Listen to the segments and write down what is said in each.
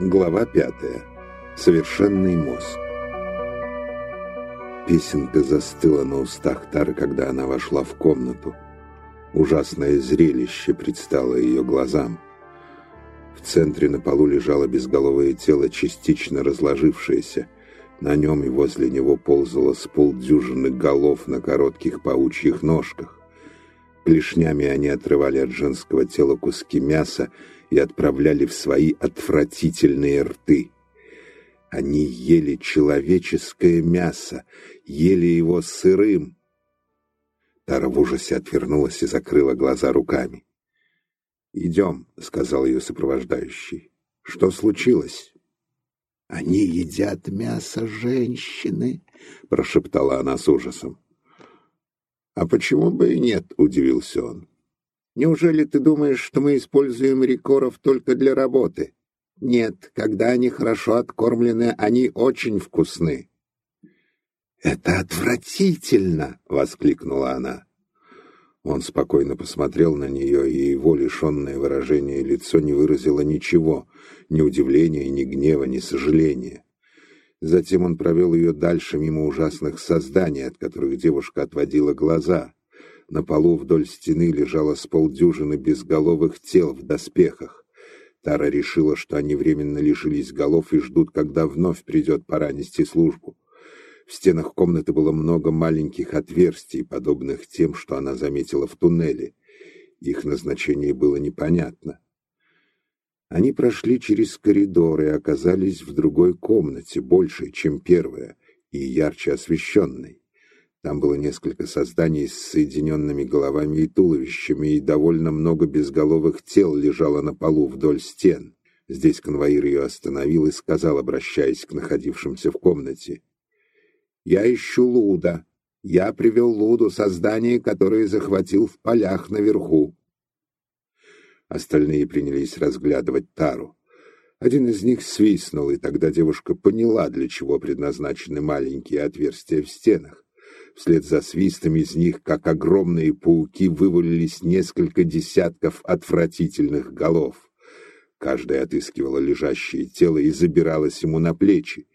Глава пятая. Совершенный мозг. Песенка застыла на устах Тары, когда она вошла в комнату. Ужасное зрелище предстало ее глазам. В центре на полу лежало безголовое тело, частично разложившееся. На нем и возле него ползало с полдюжины голов на коротких паучьих ножках. Клешнями они отрывали от женского тела куски мяса и отправляли в свои отвратительные рты. Они ели человеческое мясо, ели его сырым. Тара в ужасе отвернулась и закрыла глаза руками. «Идем», — сказал ее сопровождающий. «Что случилось?» «Они едят мясо женщины», — прошептала она с ужасом. «А почему бы и нет?» — удивился он. «Неужели ты думаешь, что мы используем рекоров только для работы? Нет, когда они хорошо откормлены, они очень вкусны». «Это отвратительно!» — воскликнула она. Он спокойно посмотрел на нее, и его лишенное выражение лицо не выразило ничего, ни удивления, ни гнева, ни сожаления. Затем он провел ее дальше мимо ужасных созданий, от которых девушка отводила глаза. На полу вдоль стены лежало с полдюжины безголовых тел в доспехах. Тара решила, что они временно лишились голов и ждут, когда вновь придет пора нести службу. В стенах комнаты было много маленьких отверстий, подобных тем, что она заметила в туннеле. Их назначение было непонятно. Они прошли через коридор и оказались в другой комнате, большей, чем первая, и ярче освещенной. Там было несколько созданий с соединенными головами и туловищами, и довольно много безголовых тел лежало на полу вдоль стен. Здесь конвоир ее остановил и сказал, обращаясь к находившимся в комнате. «Я ищу Луда. Я привел Луду, создание, которое захватил в полях наверху. Остальные принялись разглядывать тару. Один из них свистнул, и тогда девушка поняла, для чего предназначены маленькие отверстия в стенах. Вслед за свистом из них, как огромные пауки, вывалились несколько десятков отвратительных голов. Каждая отыскивала лежащее тело и забиралась ему на плечи.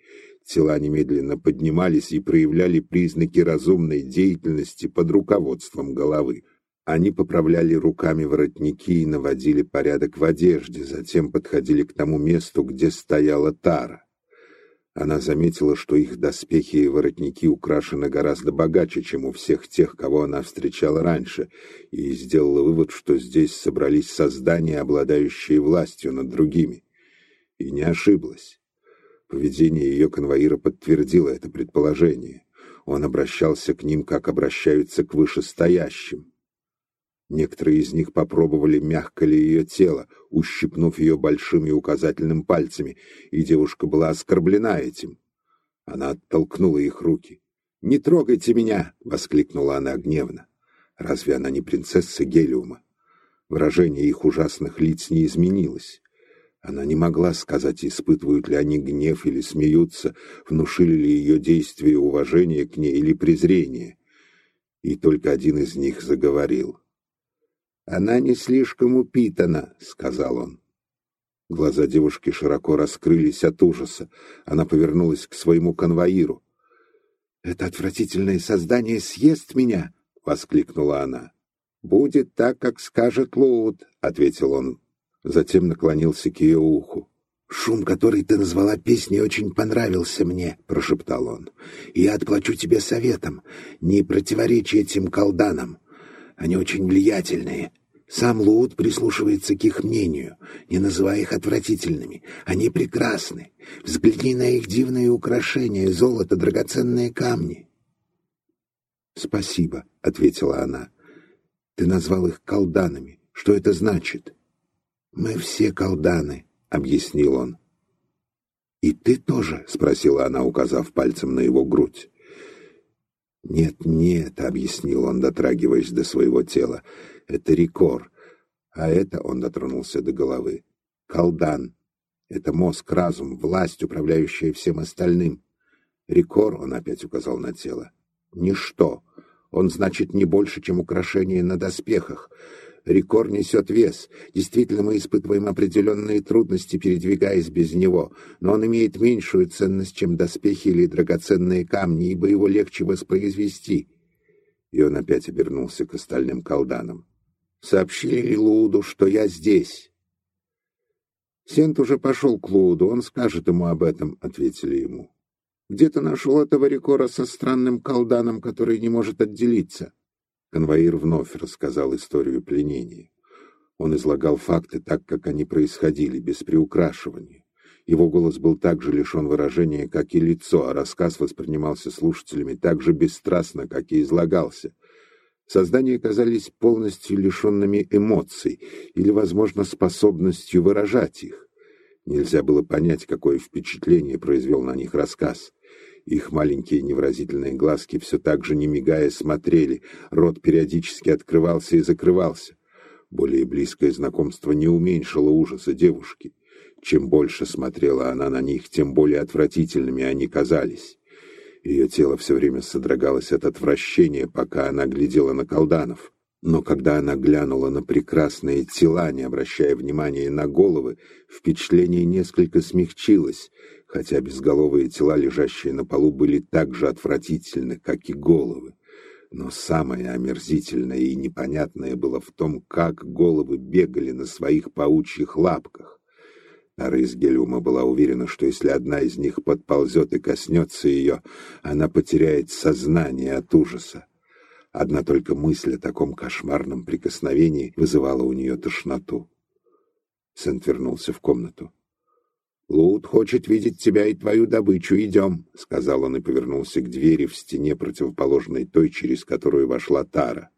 Тела немедленно поднимались и проявляли признаки разумной деятельности под руководством головы. Они поправляли руками воротники и наводили порядок в одежде, затем подходили к тому месту, где стояла тара. Она заметила, что их доспехи и воротники украшены гораздо богаче, чем у всех тех, кого она встречала раньше, и сделала вывод, что здесь собрались создания, обладающие властью над другими. И не ошиблась. Поведение ее конвоира подтвердило это предположение. Он обращался к ним, как обращаются к вышестоящим. Некоторые из них попробовали, мягко ли ее тело, ущипнув ее большим и указательным пальцами, и девушка была оскорблена этим. Она оттолкнула их руки. «Не трогайте меня!» — воскликнула она гневно. Разве она не принцесса Гелиума? Выражение их ужасных лиц не изменилось. Она не могла сказать, испытывают ли они гнев или смеются, внушили ли ее действия уважение к ней или презрение. И только один из них заговорил — «Она не слишком упитана», — сказал он. Глаза девушки широко раскрылись от ужаса. Она повернулась к своему конвоиру. «Это отвратительное создание съест меня!» — воскликнула она. «Будет так, как скажет Лоуд», — ответил он. Затем наклонился к ее уху. «Шум, который ты назвала песней, очень понравился мне», — прошептал он. «И я отплачу тебе советом. Не противоречи этим колданам. Они очень влиятельные. Сам Луд прислушивается к их мнению, не называя их отвратительными. Они прекрасны. Взгляни на их дивные украшения, золото, драгоценные камни. «Спасибо», — ответила она. «Ты назвал их колданами. Что это значит?» «Мы все колданы», — объяснил он. «И ты тоже?» — спросила она, указав пальцем на его грудь. «Нет, нет», — объяснил он, дотрагиваясь до своего тела, — «это рекор, а это, — он дотронулся до головы, — колдан. Это мозг, разум, власть, управляющая всем остальным. Рекор, — он опять указал на тело, — ничто. Он значит не больше, чем украшение на доспехах. Рекор несет вес. Действительно, мы испытываем определенные трудности, передвигаясь без него, но он имеет меньшую ценность, чем доспехи или драгоценные камни, ибо его легче воспроизвести. И он опять обернулся к остальным колданам. «Сообщили Лууду, что я здесь». «Сент уже пошел к Лууду, он скажет ему об этом», — ответили ему. «Где ты нашел этого рекора со странным колданом, который не может отделиться?» Конвоир вновь рассказал историю пленения. Он излагал факты так, как они происходили, без приукрашивания. Его голос был так же лишен выражения, как и лицо, а рассказ воспринимался слушателями так же бесстрастно, как и излагался. Создания казались полностью лишенными эмоций или, возможно, способностью выражать их. Нельзя было понять, какое впечатление произвел на них рассказ. Их маленькие невразительные глазки все так же, не мигая, смотрели, рот периодически открывался и закрывался. Более близкое знакомство не уменьшило ужаса девушки. Чем больше смотрела она на них, тем более отвратительными они казались. Ее тело все время содрогалось от отвращения, пока она глядела на колданов. Но когда она глянула на прекрасные тела, не обращая внимания на головы, впечатление несколько смягчилось, хотя безголовые тела, лежащие на полу, были так же отвратительны, как и головы. Но самое омерзительное и непонятное было в том, как головы бегали на своих паучьих лапках. Ара из Гелиума была уверена, что если одна из них подползет и коснется ее, она потеряет сознание от ужаса. Одна только мысль о таком кошмарном прикосновении вызывала у нее тошноту. Сент вернулся в комнату. «Лут хочет видеть тебя и твою добычу. Идем», — сказал он и повернулся к двери в стене, противоположной той, через которую вошла Тара.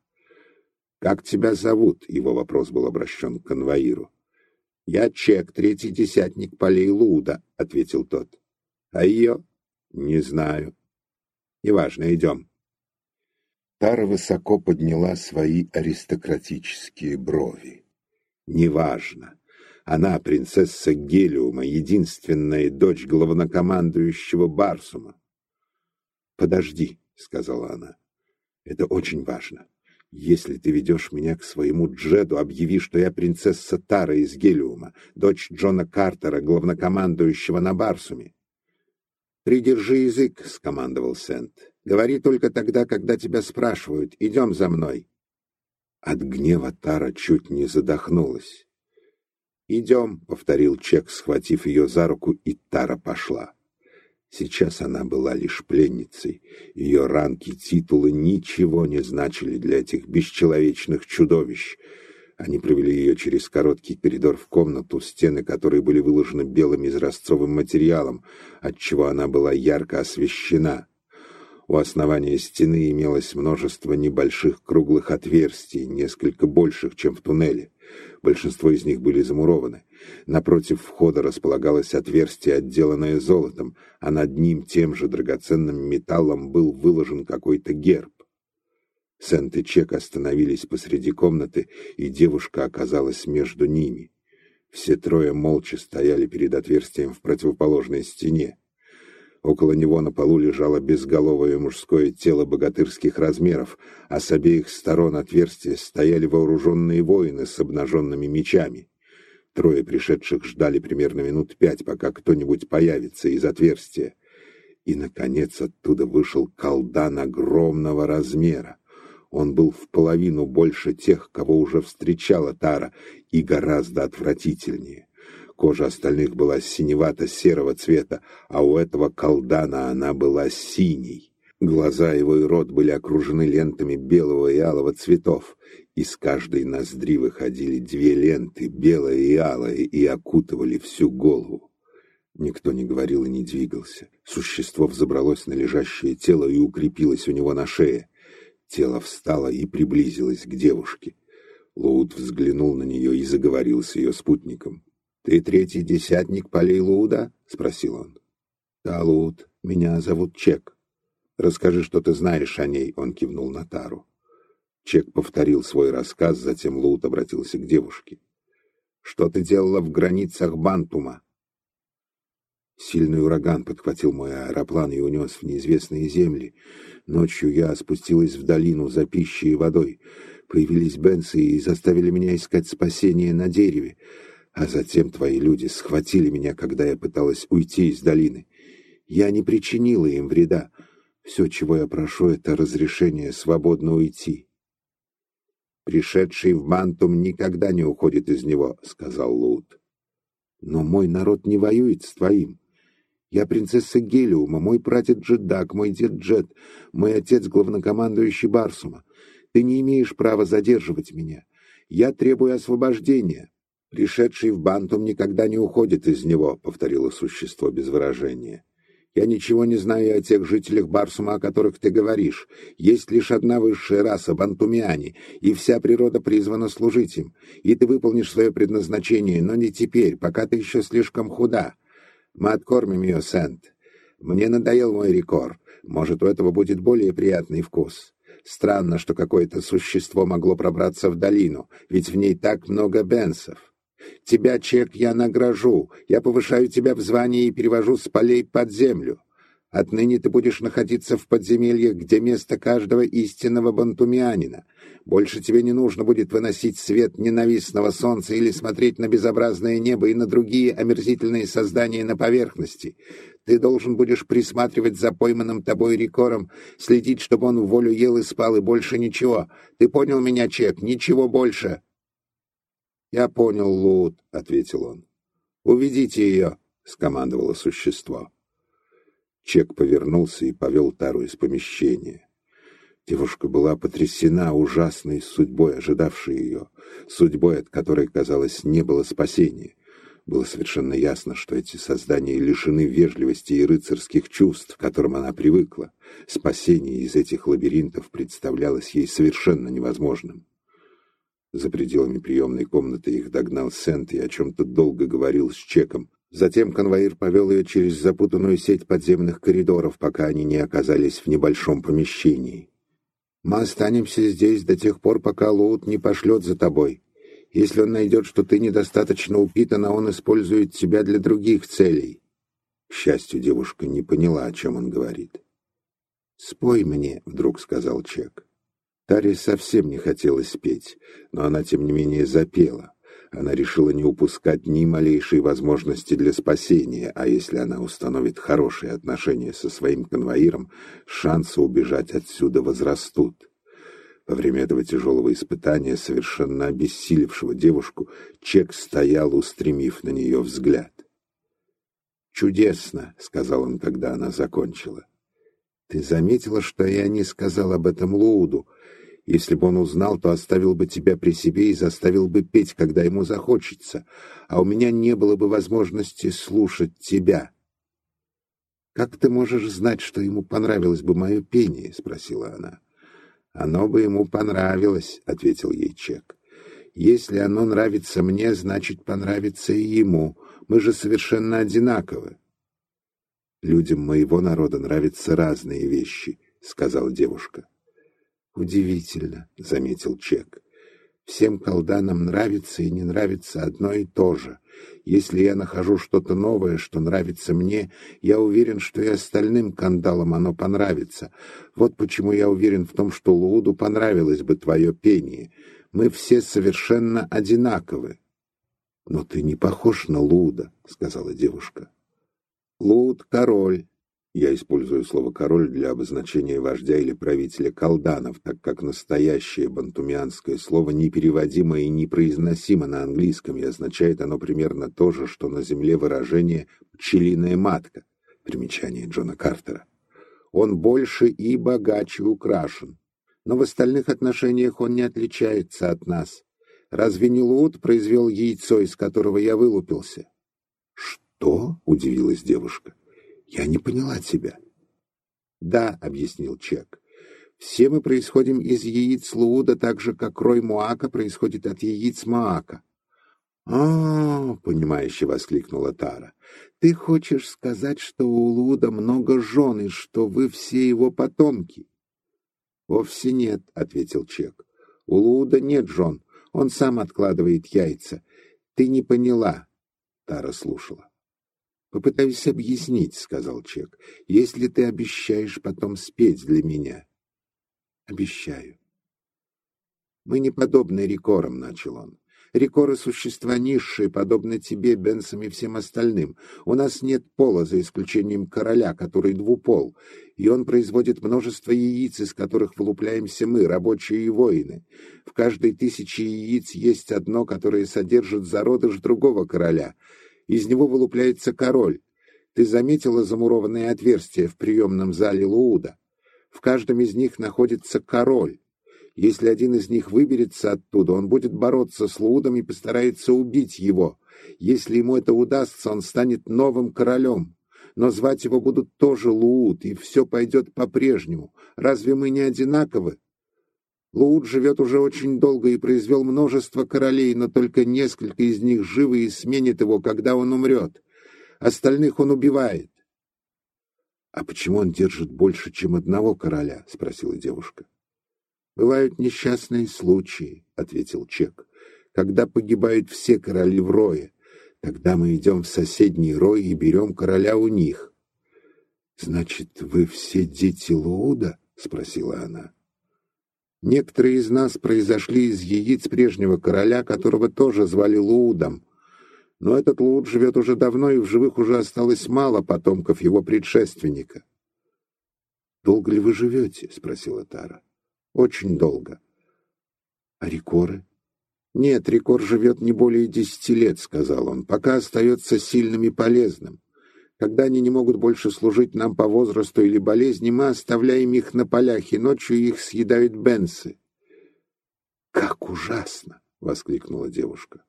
«Как тебя зовут?» — его вопрос был обращен к конвоиру. «Я Чек, третий десятник полей Луда», — ответил тот. «А ее?» «Не знаю». «Неважно, идем». Тара высоко подняла свои аристократические брови. «Неважно. Она принцесса Гелиума, единственная дочь главнокомандующего Барсума». «Подожди», — сказала она. «Это очень важно. Если ты ведешь меня к своему Джеду, объяви, что я принцесса Тара из Гелиума, дочь Джона Картера, главнокомандующего на Барсуме». «Придержи язык», — скомандовал Сент. Говори только тогда, когда тебя спрашивают. Идем за мной. От гнева Тара чуть не задохнулась. «Идем», — повторил Чек, схватив ее за руку, и Тара пошла. Сейчас она была лишь пленницей. Ее ранки, титулы ничего не значили для этих бесчеловечных чудовищ. Они провели ее через короткий коридор в комнату, стены которой были выложены белым изразцовым материалом, отчего она была ярко освещена. У основания стены имелось множество небольших круглых отверстий, несколько больших, чем в туннеле. Большинство из них были замурованы. Напротив входа располагалось отверстие, отделанное золотом, а над ним тем же драгоценным металлом был выложен какой-то герб. Сент и Чек остановились посреди комнаты, и девушка оказалась между ними. Все трое молча стояли перед отверстием в противоположной стене. Около него на полу лежало безголовое мужское тело богатырских размеров, а с обеих сторон отверстия стояли вооруженные воины с обнаженными мечами. Трое пришедших ждали примерно минут пять, пока кто-нибудь появится из отверстия. И, наконец, оттуда вышел колдан огромного размера. Он был в половину больше тех, кого уже встречала Тара, и гораздо отвратительнее. Кожа остальных была синевато-серого цвета, а у этого колдана она была синей. Глаза его и рот были окружены лентами белого и алого цветов. Из каждой ноздри выходили две ленты, белая и алая, и окутывали всю голову. Никто не говорил и не двигался. Существо взобралось на лежащее тело и укрепилось у него на шее. Тело встало и приблизилось к девушке. Лоуд взглянул на нее и заговорил с ее спутником. «Ты третий десятник полей Луда?» — спросил он. «Да, Луд. Меня зовут Чек. Расскажи, что ты знаешь о ней», — он кивнул на Тару. Чек повторил свой рассказ, затем Луд обратился к девушке. «Что ты делала в границах Бантума?» Сильный ураган подхватил мой аэроплан и унес в неизвестные земли. Ночью я спустилась в долину за пищей и водой. Появились Бенсы и заставили меня искать спасение на дереве. А затем твои люди схватили меня, когда я пыталась уйти из долины. Я не причинила им вреда. Все, чего я прошу, это разрешение свободно уйти. «Пришедший в Мантум никогда не уходит из него», — сказал Лут. «Но мой народ не воюет с твоим. Я принцесса Гелиума, мой прадед Джедак, мой дед Джед, мой отец главнокомандующий Барсума. Ты не имеешь права задерживать меня. Я требую освобождения. Пришедший в Бантум никогда не уходит из него, повторило существо без выражения. Я ничего не знаю о тех жителях Барсума, о которых ты говоришь. Есть лишь одна высшая раса — бантумиане, и вся природа призвана служить им. И ты выполнишь свое предназначение, но не теперь, пока ты еще слишком худа. Мы откормим ее, Сент. Мне надоел мой рекор. Может, у этого будет более приятный вкус. Странно, что какое-то существо могло пробраться в долину, ведь в ней так много бенсов. Тебя, Чек, я награжу. Я повышаю тебя в звании и перевожу с полей под землю. Отныне ты будешь находиться в подземельях, где место каждого истинного бантумианина. Больше тебе не нужно будет выносить свет ненавистного солнца или смотреть на безобразное небо и на другие омерзительные создания на поверхности. Ты должен будешь присматривать за пойманным тобой рекором, следить, чтобы он в волю ел и спал, и больше ничего. Ты понял меня, Чек? Ничего больше. — Я понял, Лут, — ответил он. — Уведите ее, — скомандовало существо. Чек повернулся и повел Тару из помещения. Девушка была потрясена ужасной судьбой, ожидавшей ее, судьбой, от которой, казалось, не было спасения. Было совершенно ясно, что эти создания лишены вежливости и рыцарских чувств, к которым она привыкла. Спасение из этих лабиринтов представлялось ей совершенно невозможным. За пределами приемной комнаты их догнал Сент и о чем-то долго говорил с Чеком, Затем конвоир повел ее через запутанную сеть подземных коридоров, пока они не оказались в небольшом помещении. «Мы останемся здесь до тех пор, пока Лоут не пошлет за тобой. Если он найдет, что ты недостаточно упитана, он использует тебя для других целей». К счастью, девушка не поняла, о чем он говорит. «Спой мне», — вдруг сказал Чек. Таре совсем не хотелось петь, но она, тем не менее, запела. Она решила не упускать ни малейшей возможности для спасения, а если она установит хорошие отношения со своим конвоиром, шансы убежать отсюда возрастут. Во время этого тяжелого испытания, совершенно обессилевшего девушку, Чек стоял, устремив на нее взгляд. «Чудесно», — сказал он, когда она закончила. «Ты заметила, что я не сказал об этом Лууду?» Если бы он узнал, то оставил бы тебя при себе и заставил бы петь, когда ему захочется, а у меня не было бы возможности слушать тебя. «Как ты можешь знать, что ему понравилось бы мое пение?» — спросила она. «Оно бы ему понравилось», — ответил ей Чек. «Если оно нравится мне, значит, понравится и ему. Мы же совершенно одинаковы». «Людям моего народа нравятся разные вещи», — сказала девушка. «Удивительно», — заметил Чек. «Всем колданам нравится и не нравится одно и то же. Если я нахожу что-то новое, что нравится мне, я уверен, что и остальным кандалам оно понравится. Вот почему я уверен в том, что Лууду понравилось бы твое пение. Мы все совершенно одинаковы». «Но ты не похож на Луда», — сказала девушка. «Луд — король, я использую слово «король» для обозначения вождя или правителя колданов, так как настоящее бантумианское слово непереводимо и непроизносимо на английском, и означает оно примерно то же, что на земле выражение «пчелиная матка» примечание Джона Картера. Он больше и богаче украшен, но в остальных отношениях он не отличается от нас. Разве не Лут произвел яйцо, из которого я вылупился? — Что? — удивилась девушка. — я не поняла тебя. Да, объяснил Чек. Все мы происходим из яиц Лууда, так же, как рой Муака происходит от яиц Маака. А, понимающе воскликнула Тара. Ты хочешь сказать, что у Лууда много жен и что вы все его потомки? Вовсе нет, ответил Чек. У Лууда нет жен, он сам откладывает яйца. Ты не поняла. Тара слушала. «Попытаюсь объяснить», — сказал Чек, — «если ты обещаешь потом спеть для меня». «Обещаю». Мы не подобны рекорам, начал он. Рекоры — существа низшие, подобны тебе, Бенсам и всем остальным. У нас нет пола, за исключением короля, который двупол, и он производит множество яиц, из которых вылупляемся мы, рабочие и воины. В каждой тысяче яиц есть одно, которое содержит зародыш другого короля. Из него вылупляется король. Ты заметила замурованные отверстия в приемном зале Лууда? В каждом из них находится король. Если один из них выберется оттуда, он будет бороться с Луудом и постарается убить его. Если ему это удастся, он станет новым королем. Но звать его будут тоже Лууд, и все пойдет по-прежнему. Разве мы не одинаковы? Лууд живет уже очень долго и произвел множество королей, но только несколько из них живы и сменит его, когда он умрет. Остальных он убивает. — А почему он держит больше, чем одного короля? — спросила девушка. — Бывают несчастные случаи, ответил Чек. Когда погибают все короли в рое, тогда мы идем в соседний рой и берем короля у них. Значит, вы все дети Лууда? спросила она. Некоторые из нас произошли из яиц прежнего короля, которого тоже звали Луудом. Но этот Лууд живет уже давно, и в живых уже осталось мало потомков его предшественника. «Долго ли вы живете?» — спросила Тара. Очень долго. А Рикоры? Нет, Рикор живет не более десяти лет, сказал он, пока остается сильным и полезным. Когда они не могут больше служить нам по возрасту или болезни, мы оставляем их на полях, и ночью их съедают бенсы. «Как ужасно!» — воскликнула девушка.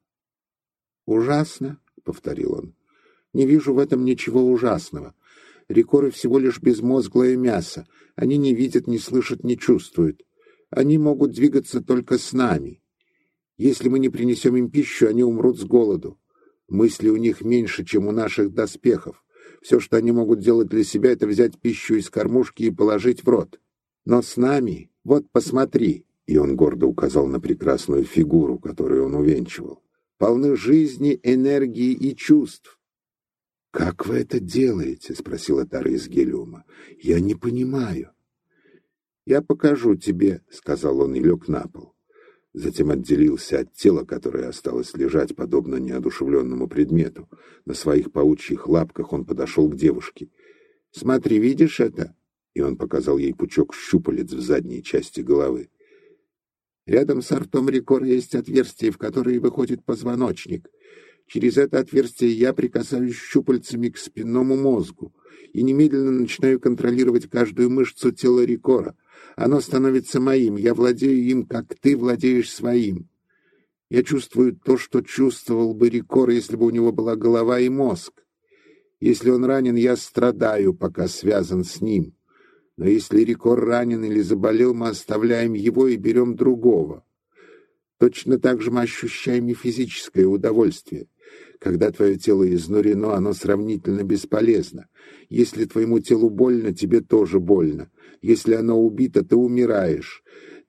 «Ужасно?» — повторил он. «Не вижу в этом ничего ужасного. Рикоры всего лишь безмозглое мясо. Они не видят, не слышат, не чувствуют. Они могут двигаться только с нами. Если мы не принесем им пищу, они умрут с голоду. Мысли у них меньше, чем у наших доспехов. Все, что они могут делать для себя, это взять пищу из кормушки и положить в рот. Но с нами, вот посмотри, и он гордо указал на прекрасную фигуру, которую он увенчивал, полны жизни, энергии и чувств. «Как вы это делаете?» — спросила Тара из Гелиума. «Я не понимаю». «Я покажу тебе», — сказал он и лег на пол. Затем отделился от тела, которое осталось лежать, подобно неодушевленному предмету. На своих паучьих лапках он подошел к девушке. «Смотри, видишь это?» И он показал ей пучок щупалец в задней части головы. Рядом с ртом Рикор есть отверстие, в которое выходит позвоночник. Через это отверстие я прикасаюсь щупальцами к спинному мозгу и немедленно начинаю контролировать каждую мышцу тела Рикора — оно становится моим. Я владею им, как ты владеешь своим. Я чувствую то, что чувствовал бы Рикор, если бы у него была голова и мозг. Если он ранен, я страдаю, пока связан с ним. Но если Рикор ранен или заболел, мы оставляем его и берем другого. Точно так же мы ощущаем и физическое удовольствие. Когда твое тело изнурено, оно сравнительно бесполезно. Если твоему телу больно, тебе тоже больно. Если оно убито, ты умираешь.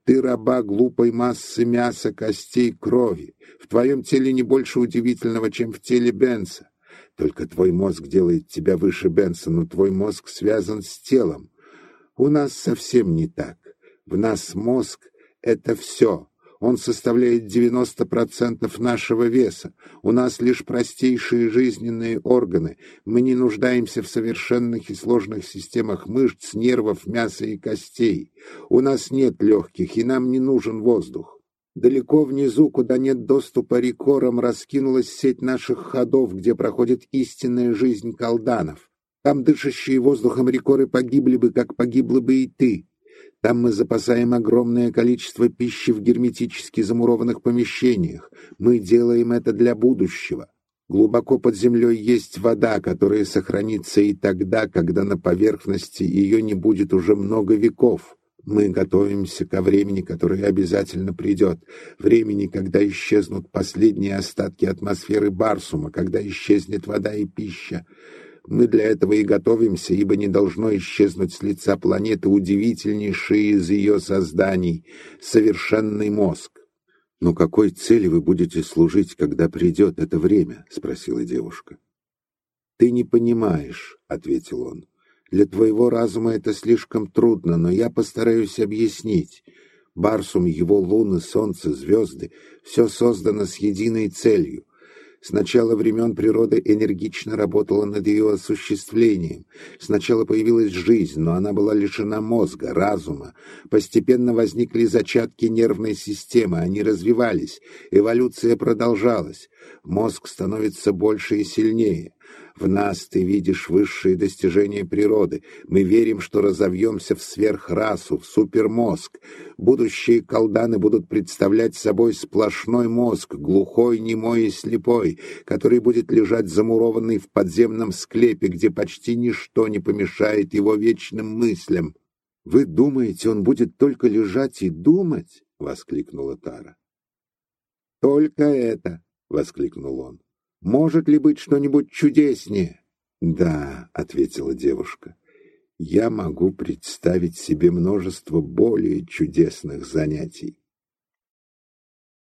Ты раба глупой массы мяса, костей, крови. В твоем теле не больше удивительного, чем в теле Бенса. Только твой мозг делает тебя выше Бенса, но твой мозг связан с телом. У нас совсем не так. В нас мозг — это все. Он составляет 90% нашего веса. У нас лишь простейшие жизненные органы. Мы не нуждаемся в совершенных и сложных системах мышц, нервов, мяса и костей. У нас нет легких, и нам не нужен воздух. Далеко внизу, куда нет доступа рекорам, раскинулась сеть наших ходов, где проходит истинная жизнь колданов. Там дышащие воздухом рекоры погибли бы, как погибла бы и ты. Там мы запасаем огромное количество пищи в герметически замурованных помещениях. Мы делаем это для будущего. Глубоко под землей есть вода, которая сохранится и тогда, когда на поверхности ее не будет уже много веков. Мы готовимся ко времени, которое обязательно придет, времени, когда исчезнут последние остатки атмосферы Барсума, когда исчезнет вода и пища. Мы для этого и готовимся, ибо не должно исчезнуть с лица планеты удивительнейший из ее созданий — совершенный мозг. «Но какой цели вы будете служить, когда придет это время?» — спросила девушка. «Ты не понимаешь», — ответил он. «Для твоего разума это слишком трудно, но я постараюсь объяснить. Барсум, его луны, солнце, звезды — все создано с единой целью с начала времен природа энергично работала над ее осуществлением. Сначала появилась жизнь, но она была лишена мозга, разума. Постепенно возникли зачатки нервной системы, они развивались, эволюция продолжалась. Мозг становится больше и сильнее. В нас ты видишь высшие достижения природы. Мы верим, что разовьемся в сверхрасу, в супермозг. Будущие колданы будут представлять собой сплошной мозг, глухой, немой и слепой, который будет лежать замурованный в подземном склепе, где почти ничто не помешает его вечным мыслям. «Вы думаете, он будет только лежать и думать?» — воскликнула Тара. «Только это!» — воскликнул он. Может ли быть что-нибудь чудеснее? Да, ответила девушка. Я могу представить себе множество более чудесных занятий.